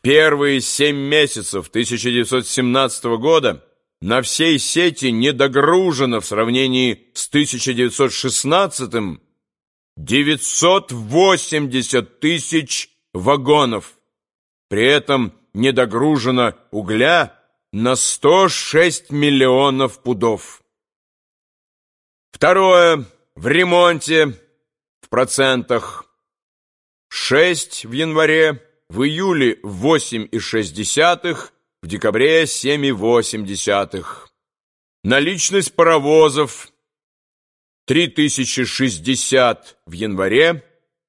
Первые семь месяцев 1917 года на всей сети недогружено в сравнении с 1916 980 тысяч вагонов. При этом недогружено угля на 106 миллионов пудов. Второе. В ремонте в процентах 6 в январе, в июле 8,6, в декабре 7,8. Наличность паровозов 3060 в январе,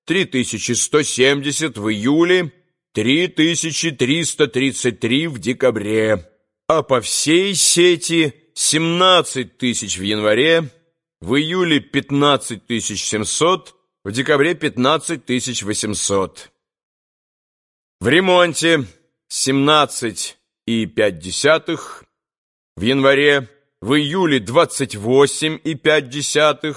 3170 в июле, 3333 в декабре, а по всей сети 17 тысяч в январе, в июле 15 700, в декабре 15 800. В ремонте 17,5, в январе, в июле 28,5,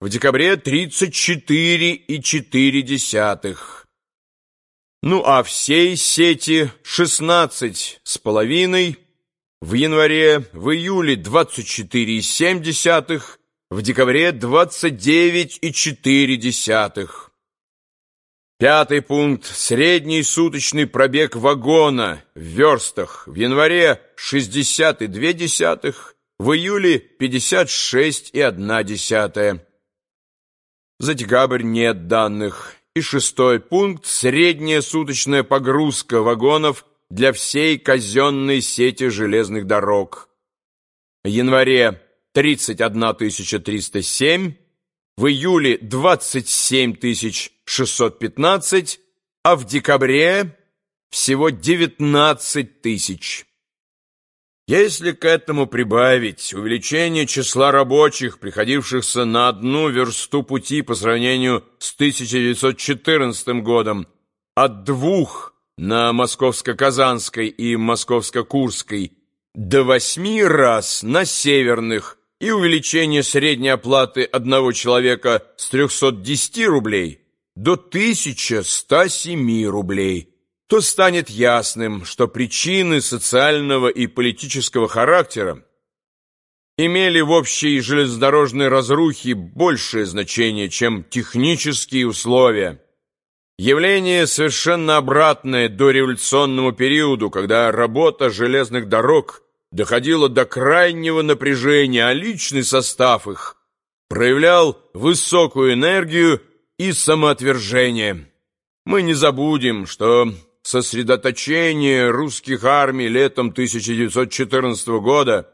в декабре 34,4. Ну а всей сети 16 с половиной, в январе, в июле 24,7, в декабре 29,4. Пятый пункт. Средний суточный пробег вагона в верстах в январе 60,2, в июле 56,1. За декабрь нет данных. И шестой пункт – средняя суточная погрузка вагонов для всей казенной сети железных дорог. В январе 31 307, в июле 27 615, а в декабре всего 19 тысяч. Если к этому прибавить увеличение числа рабочих, приходившихся на одну версту пути по сравнению с 1914 годом, от двух на Московско-Казанской и Московско-Курской до восьми раз на северных и увеличение средней оплаты одного человека с 310 рублей до 1107 рублей – то станет ясным, что причины социального и политического характера имели в общей железнодорожной разрухе большее значение, чем технические условия. Явление совершенно обратное до революционному периоду, когда работа железных дорог доходила до крайнего напряжения, а личный состав их проявлял высокую энергию и самоотвержение. Мы не забудем, что сосредоточение русских армий летом 1914 года,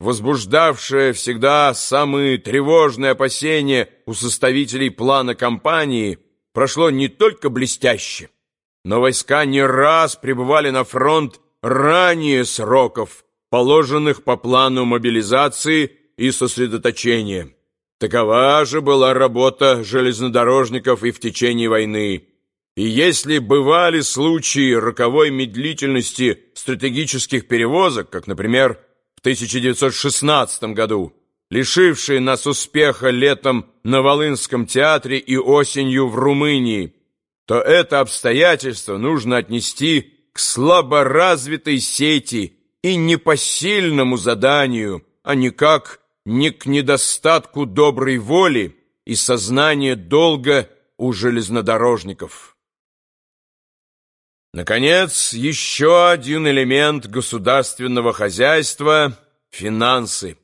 возбуждавшее всегда самые тревожные опасения у составителей плана кампании, прошло не только блестяще, но войска не раз прибывали на фронт ранее сроков, положенных по плану мобилизации и сосредоточения. Такова же была работа железнодорожников и в течение войны. И если бывали случаи роковой медлительности стратегических перевозок, как, например, в 1916 году, лишившие нас успеха летом на Волынском театре и осенью в Румынии, то это обстоятельство нужно отнести к слаборазвитой сети и непосильному заданию, а никак не к недостатку доброй воли и сознания долга у железнодорожников. Наконец, еще один элемент государственного хозяйства – финансы.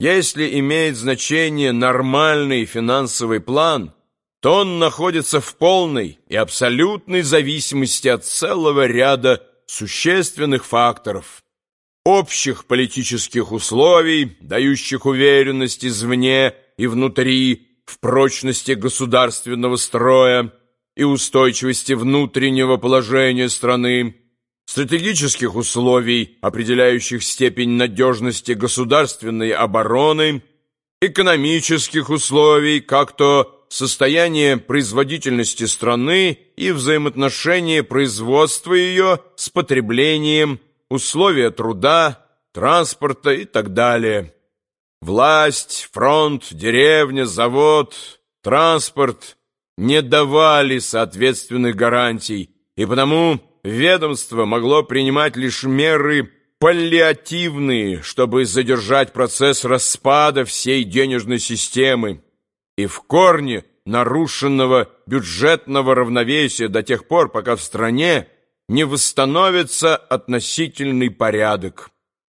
Если имеет значение нормальный финансовый план, то он находится в полной и абсолютной зависимости от целого ряда существенных факторов, общих политических условий, дающих уверенность извне и внутри в прочности государственного строя, и устойчивости внутреннего положения страны, стратегических условий, определяющих степень надежности государственной обороны, экономических условий, как то состояние производительности страны и взаимоотношения производства ее с потреблением, условия труда, транспорта и так далее. Власть, фронт, деревня, завод, транспорт – не давали соответственных гарантий, и потому ведомство могло принимать лишь меры паллиативные, чтобы задержать процесс распада всей денежной системы и в корне нарушенного бюджетного равновесия до тех пор, пока в стране не восстановится относительный порядок.